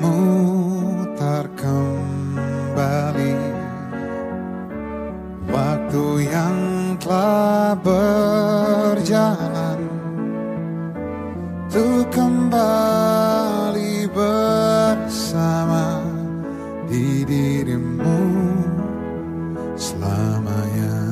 memutar kembali waktu yang telah berjalan tuh kembali bersama di dirimu selamanya.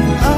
I'm